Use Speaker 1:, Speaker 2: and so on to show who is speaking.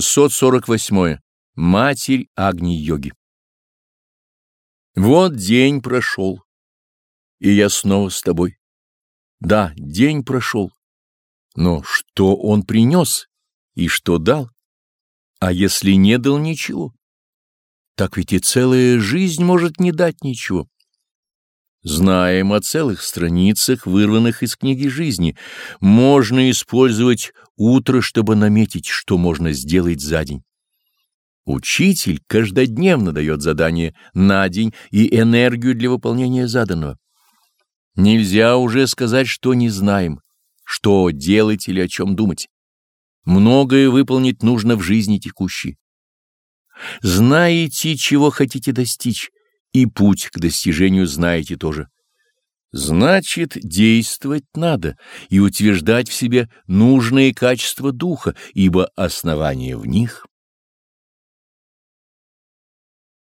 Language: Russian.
Speaker 1: 648. Матерь Агни-йоги Вот день прошел, и я снова с тобой. Да, день прошел, но что он принес и что дал? А если не дал ничего? Так ведь и целая жизнь может не дать ничего. Знаем о целых страницах, вырванных из книги жизни. Можно использовать утро, чтобы наметить, что можно сделать за день. Учитель каждодневно дает задание на день и энергию для выполнения заданного. Нельзя уже сказать, что не знаем, что делать или о чем думать. Многое выполнить нужно в жизни текущей. Знаете, чего хотите достичь, и путь к достижению знаете тоже. Значит, действовать надо и утверждать в себе нужные качества духа, ибо основание в них —